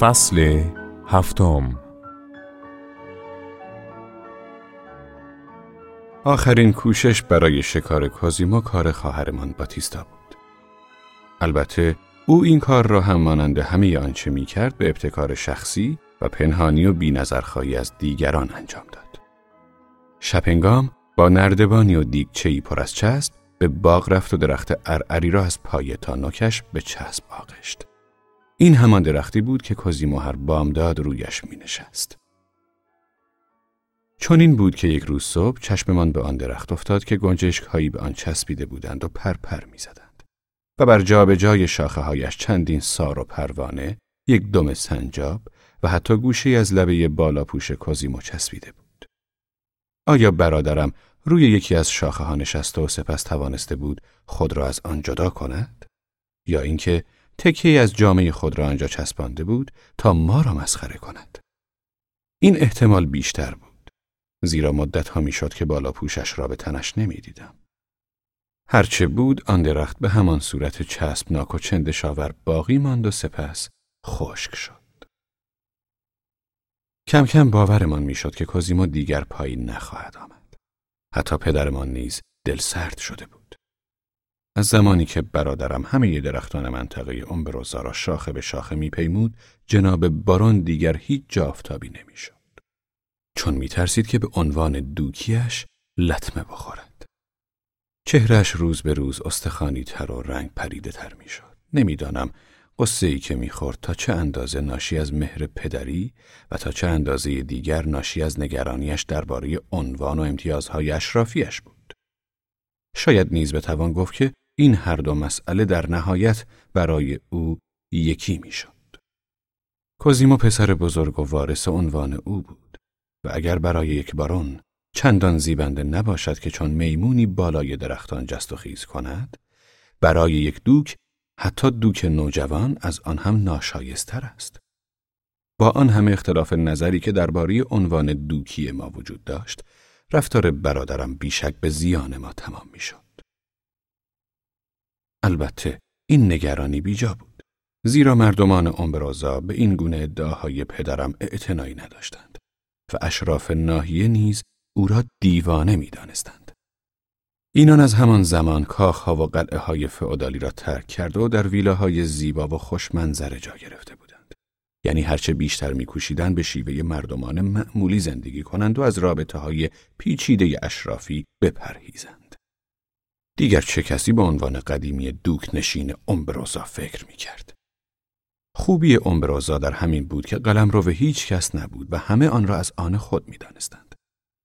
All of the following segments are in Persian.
فصل هفتم آخرین کوشش برای شکار کازیما کار خواهرمان باتیستا بود. البته او این کار را هم مانند همه آنچه می کرد به ابتکار شخصی و پنهانی و بی از دیگران انجام داد. شپنگام با نردبانی و دیگچهی پر از چسب به باغ رفت و درخت ارعری را از پایه تا نوکش به چسب آغشت. این همان درختی بود که کازیمو هر بامداد رویش می نشست. چون این بود که یک روز صبح چشممان به آن درخت افتاد که گنجشک هایی به آن چسبیده بودند و پر پر می زدند. و بر جا به جای شاخه هایش چندین سار و پروانه، یک دم سنجاب و حتی گوشه از لبه بالا پوش کازیمو چسبیده بود. آیا برادرم روی یکی از شاخه ها نشسته و سپس توانسته بود خود را از آن جدا کند؟ یا اینکه تکیه از جامعه خود را آنجا چسبانده بود تا ما را مسخره کند. این احتمال بیشتر بود. زیرا مدت ها می شد که بالا پوشش را به تنش نمی دیدم. هرچه بود آن درخت به همان صورت چسبناک و چندشاور باقی ماند و سپس خشک شد. کم کم باورمان می‌شد که کوزیمو دیگر پایین نخواهد آمد. حتی پدرمان نیز دل سرد شده بود. از زمانی که برادرم همه درختان منطقه امبروزا را شاخه به شاخه میپیمود جناب بارون دیگر هیچ جافتابی نمی‌شد. چون میترسید که به عنوان دوکیش لطمه بخورد. چهرش روز به روز استخانی تر و رنگ پریده تر می‌شد. نمی‌دانم قصه ای که می‌خورد تا چه اندازه ناشی از مهر پدری و تا چه اندازه دیگر ناشی از نگرانیش درباره عنوان و امتیازهای اشرافیش بود. شاید نیز بتوان گفت که این هر دو مسئله در نهایت برای او یکی می‌شد. کوزیمو پسر بزرگ و وارث عنوان او بود و اگر برای یک بارون چندان زیبنده نباشد که چون میمونی بالای درختان جست و خیز کند برای یک دوک حتی دوک نوجوان از آن هم ناشایستر است با آن همه اختلاف نظری که درباره عنوان دوکی ما وجود داشت رفتار برادرم بیشک به زیان ما تمام می‌شد البته این نگرانی بیجا بود. زیرا مردمان امبرازا به این گونه ادعاهای پدرم اعتنایی نداشتند و اشراف ناحیه نیز او را دیوانه می دانستند. اینان از همان زمان کاخها و قلعه های فعودالی را ترک کرده و در ویلاهای زیبا و خوشمنظره جا گرفته بودند. یعنی هرچه بیشتر میکوشیدند به شیوه مردمان معمولی زندگی کنند و از رابطه های پیچیده اشرافی بپرهیزند. دیگر چه کسی به عنوان قدیمی دوک نشین امبروزا فکر می کرد. خوبی امبروزا در همین بود که قلم رو به هیچ کس نبود و همه آن را از آن خود می دانستند.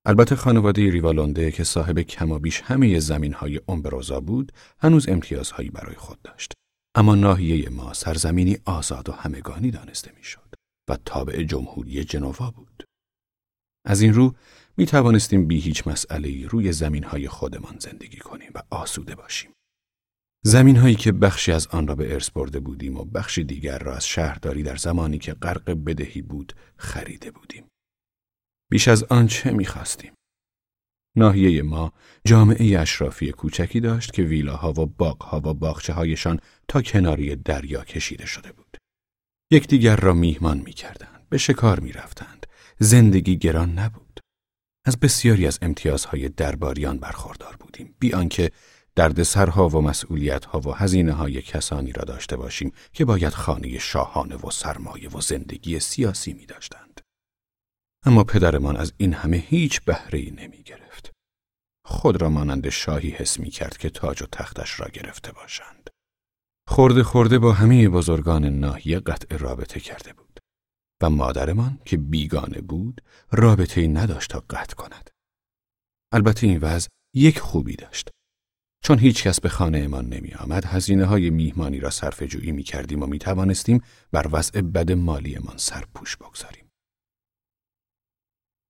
البته خانواده ریوالونده که صاحب کمابیش همه زمین های امبروزا بود هنوز امتیازهایی برای خود داشت. اما ناحیه ما سرزمینی آزاد و همگانی دانسته می‌شد و تابع جمهوری جنوا بود. از این رو می توانستیم بی هیچ مسئله روی زمین های خودمان زندگی کنیم و آسوده باشیم. زمین هایی که بخشی از آن را به ارث برده بودیم و بخشی دیگر را از شهرداری در زمانی که غرق بدهی بود خریده بودیم. بیش از آن چه می خواستیم؟ ناحیه ما جامعه اشرافی کوچکی داشت که ویلاها و باغها و باغچه هایشان تا کناری دریا کشیده شده بود. یکدیگر را میهمان می کردند، به شکار می رفتند. زندگی گران نبود. از بسیاری از امتیازهای درباریان برخوردار بودیم بی آنکه دردسرها و مسئولیتها و هزینه های کسانی را داشته باشیم که باید خانه شاهانه و سرمایه و زندگی سیاسی می داشتند. اما پدرمان از این همه هیچ بهره ای نمی گرفت. خود را مانند شاهی حس می کرد که تاج و تختش را گرفته باشند. خورده خورده با همه بزرگان ناحیه قطع رابطه کرده بود. و مادرمان که بیگانه بود رابطه ای نداشت تا قطع کند. البته این وضع یک خوبی داشت. چون هیچ کس به خانه امان نمی آمد، هزینه های میهمانی را صرف جویی می کردیم و می توانستیم بر وضع بد مالیمان سرپوش بگذاریم.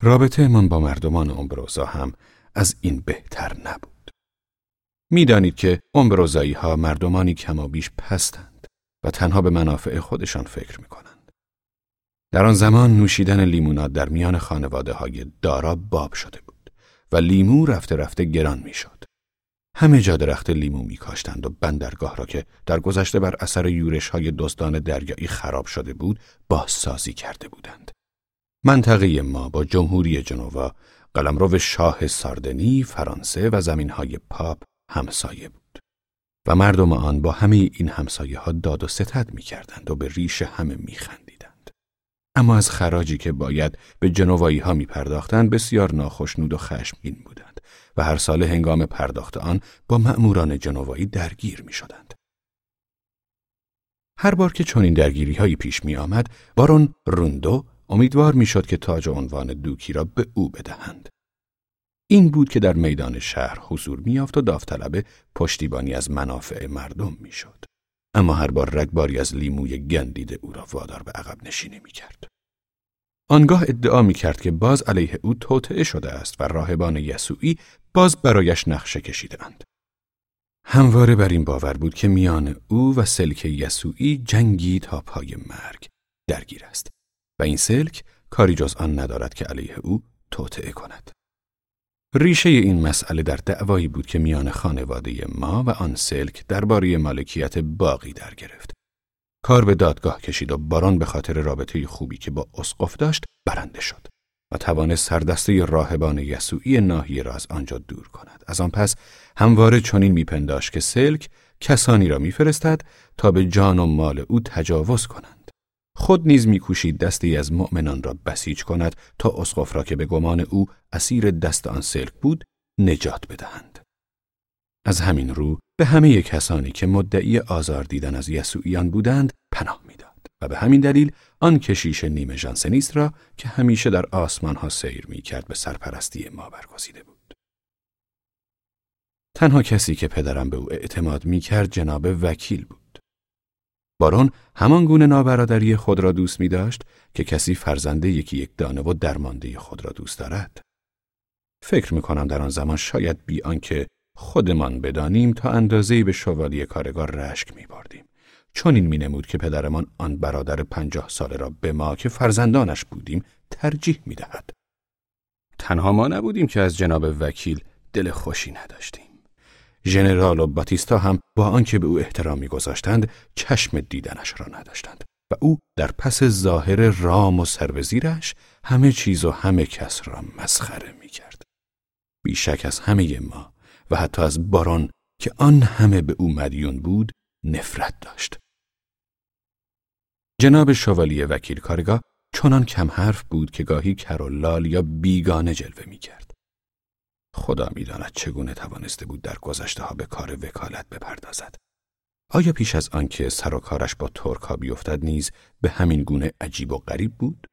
رابطه من با مردمان امبروزا هم از این بهتر نبود. می‌دانید که امبروزایی ها مردمانی کمابیش پستند و تنها به منافع خودشان فکر می کنند. در آن زمان نوشیدن لیموناد در میان خانواده های دارا باب شده بود و لیمو رفته رفته گران می‌شد. همه جا درخت لیمو میکاشتند و بندرگاه را که در گذشته بر اثر یورش های دزدان دریایی خراب شده بود بازسازی کرده بودند. منطقه ما با جمهوری جنوا قلمرو شاه ساردنی، فرانسه و زمین های پاپ همسایه بود. و مردم آن با همه این همسایه ها داد و ستد می کردند و به ریش همه می خندیدند. اما از خراجی که باید به جنوایی ها می بسیار ناخشنود و خشمگین بودند و هر سال هنگام پرداخت آن با مأموران جنوایی درگیر می شدند. هر بار که چنین درگیری هایی پیش می آمد، بارون روندو امیدوار می شد که تاج عنوان دوکی را به او بدهند. این بود که در میدان شهر حضور میافت و داوطلب پشتیبانی از منافع مردم می‌شد. اما هر بار رگباری از لیموی گندیده او را وادار به عقب نشینی می‌کرد. آنگاه ادعا می‌کرد که باز علیه او توطعه شده است و راهبان یسوعی باز برایش نقشه کشیدند. همواره بر این باور بود که میان او و سلک یسوعی جنگی تا پای مرگ درگیر است و این سلک کاری جز آن ندارد که علیه او توطعه کند. ریشه این مسئله در دعوایی بود که میان خانواده ما و آن سلک درباره مالکیت باقی در گرفت. کار به دادگاه کشید و باران به خاطر رابطه خوبی که با اسقف داشت برنده شد و توانست سردسته راهبان یسوعی ناحیه را از آنجا دور کند. از آن پس همواره چنین میپنداشت که سلک کسانی را میفرستد تا به جان و مال او تجاوز کنند. خود نیز میکوشید دستی از مؤمنان را بسیج کند تا اسقف را که به گمان او اسیر دست آن سلک بود نجات بدهند. از همین رو به همه کسانی که مدعی آزار دیدن از یسوعیان بودند پناه می‌داد و به همین دلیل آن کشیش نیمه ژانسنیست را که همیشه در آسمان ها سیر می کرد به سرپرستی ما برگزیده بود. تنها کسی که پدرم به او اعتماد می کرد جناب وکیل بود. بارون همان گونه نابرادری خود را دوست می داشت که کسی فرزنده یکی یک دانه و درمانده خود را دوست دارد. فکر می کنم در آن زمان شاید بی آنکه خودمان بدانیم تا اندازه‌ای به شوالی کارگار رشک می بردیم. چون این می نمود که پدرمان آن برادر پنجاه ساله را به ما که فرزندانش بودیم ترجیح می دهد. تنها ما نبودیم که از جناب وکیل دل خوشی نداشتیم. ژنرال و باتیستا هم با آنکه به او احترام میگذاشتند چشم دیدنش را نداشتند و او در پس ظاهر رام و سربزیرش همه چیز و همه کس را مسخره می‌کرد. بیشک از همه ما و حتی از باران که آن همه به او مدیون بود نفرت داشت. جناب شوالی وکیل کارگاه چنان کم حرف بود که گاهی کرولال یا بیگانه جلوه می کرد. خدا می‌داند چگونه توانسته بود در گذشته ها به کار وکالت بپردازد. آیا پیش از آنکه سر و کارش با ترک ها بیفتد نیز به همین گونه عجیب و غریب بود؟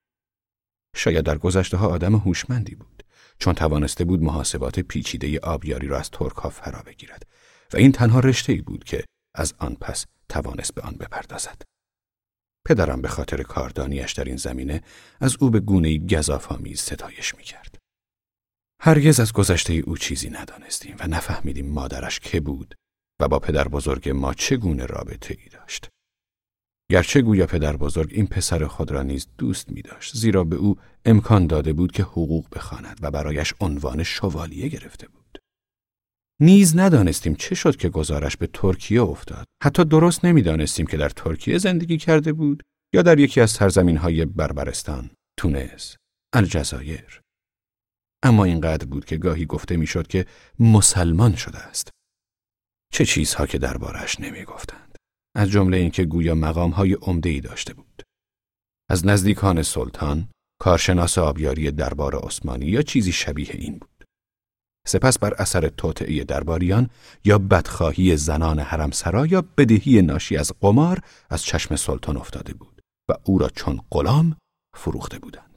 شاید در گذشته ها آدم هوشمندی بود چون توانسته بود محاسبات پیچیده آبیاری را از ترک ها فرا بگیرد و این تنها رشته ای بود که از آن پس توانست به آن بپردازد. پدرم به خاطر کاردانیش در این زمینه از او به گونه گذافامیز ستایش می‌کرد. هرگز از گذشته او چیزی ندانستیم و نفهمیدیم مادرش که بود و با پدر بزرگ ما چگونه رابطه ای داشت. گرچه گویا پدر بزرگ این پسر خود را نیز دوست می داشت زیرا به او امکان داده بود که حقوق بخواند و برایش عنوان شوالیه گرفته بود. نیز ندانستیم چه شد که گزارش به ترکیه افتاد. حتی درست نمی‌دانستیم که در ترکیه زندگی کرده بود یا در یکی از سرزمین های بربرستان، تونس، الجزایر. اما اینقدر بود که گاهی گفته می‌شد که مسلمان شده است. چه چیزها که دربارش نمی گفتند. از جمله اینکه گویا مقامهای ای داشته بود. از نزدیکان سلطان، کارشناس آبیاری دربار عثمانی یا چیزی شبیه این بود. سپس بر اثر توطعه درباریان یا بدخواهی زنان حرمسرا یا بدهی ناشی از قمار از چشم سلطان افتاده بود و او را چون غلام فروخته بودند.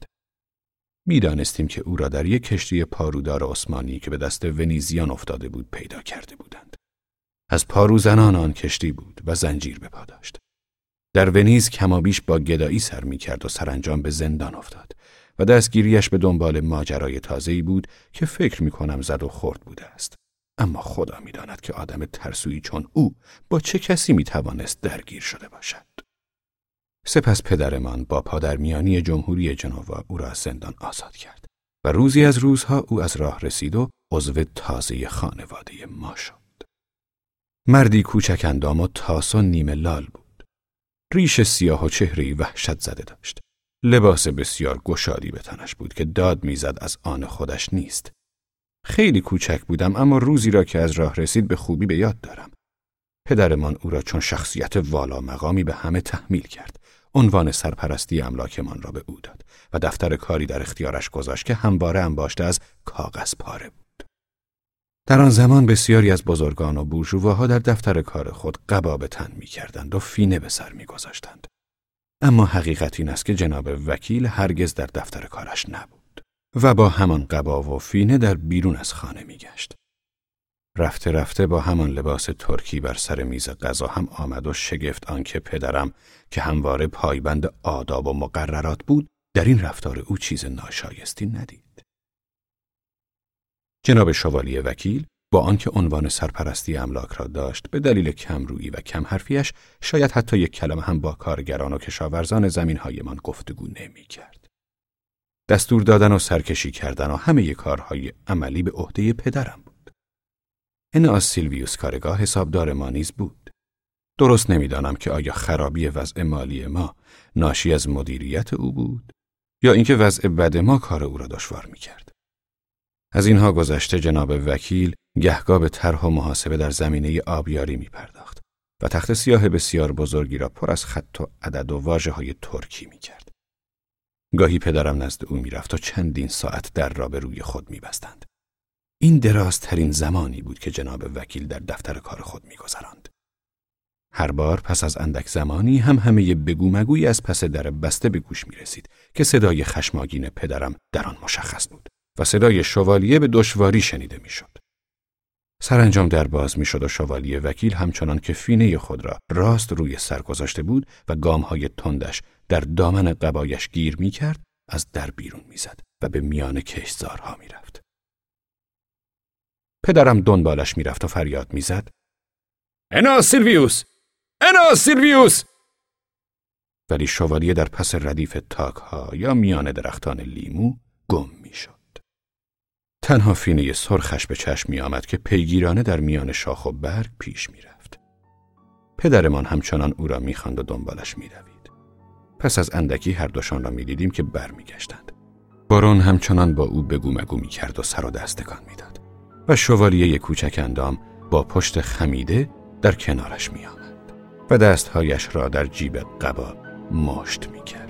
می‌دانستیم که او را در یک کشتی پارودار عثمانی که به دست ونیزیان افتاده بود پیدا کرده بودند. از پاروزنان آن کشتی بود و زنجیر به پا داشت. در ونیز کمابیش با گدایی سر می کرد و سرانجام به زندان افتاد و دستگیریش به دنبال ماجرای تازه‌ای بود که فکر می کنم زد و خورد بوده است. اما خدا می‌داند که آدم ترسویی چون او با چه کسی می توانست درگیر شده باشد. سپس پدرمان با پادرمیانی جمهوری جنوا او را از زندان آزاد کرد و روزی از روزها او از راه رسید و عضو تازه خانواده ما شد. مردی کوچک اندام و تاس و نیمه لال بود. ریش سیاه و چهرهی وحشت زده داشت. لباس بسیار گشادی به تنش بود که داد می‌زد از آن خودش نیست. خیلی کوچک بودم اما روزی را که از راه رسید به خوبی به یاد دارم. پدرمان او را چون شخصیت والا مقامی به همه تحمیل کرد. عنوان سرپرستی املاکمان را به او داد و دفتر کاری در اختیارش گذاشت که همواره انباشته از کاغذ پاره بود. در آن زمان بسیاری از بزرگان و بورژواها در دفتر کار خود قبا به تن می کردند و فینه به سر می گذاشتند. اما حقیقت این است که جناب وکیل هرگز در دفتر کارش نبود و با همان قبا و فینه در بیرون از خانه می گشت. رفته رفته با همان لباس ترکی بر سر میز غذا هم آمد و شگفت آنکه پدرم که همواره پایبند آداب و مقررات بود در این رفتار او چیز ناشایستی ندید. جناب شوالی وکیل با آنکه عنوان سرپرستی املاک را داشت به دلیل کمرویی و کم حرفیش شاید حتی یک کلمه هم با کارگران و کشاورزان زمینهایمان گفتگو نمی کرد. دستور دادن و سرکشی کردن و همه کارهای عملی به عهده پدرم بود. اناس سیلویوس کارگاه حسابدار ما نیز بود. درست نمی‌دانم که آیا خرابی وضع مالی ما ناشی از مدیریت او بود یا اینکه وضع بد ما کار او را دشوار می کرد. از اینها گذشته جناب وکیل گهگاه به طرح و محاسبه در زمینه آبیاری می پرداخت و تخت سیاه بسیار بزرگی را پر از خط و عدد و واجه های ترکی می کرد. گاهی پدرم نزد او می رفت و چندین ساعت در را به روی خود می بستند. این درازترین زمانی بود که جناب وکیل در دفتر کار خود می گذراند. هر بار پس از اندک زمانی هم همه بگو مگوی از پس در بسته به گوش می رسید که صدای خشماگین پدرم در آن مشخص بود و صدای شوالیه به دشواری شنیده می شد. سرانجام در باز می شد و شوالیه وکیل همچنان که فینه خود را راست روی سر گذاشته بود و گامهای تندش در دامن قبایش گیر می کرد از در بیرون می زد و به میان کشزارها می رفت. پدرم دنبالش می رفت و فریاد می زد. انا سیلویوس! انا سیلویوس! ولی شوالیه در پس ردیف تاک ها یا میان درختان لیمو گم می شد. تنها فینه سرخش به چشم می آمد که پیگیرانه در میان شاخ و برگ پیش می رفت. پدرمان همچنان او را می و دنبالش می دوید. پس از اندکی هر دوشان را می دیدیم که بر می گشتند. بارون همچنان با او بگو مگو می کرد و سر و می داد. و شوالیه کوچک اندام با پشت خمیده در کنارش می آمد و دستهایش را در جیب قبا مشت می کرد.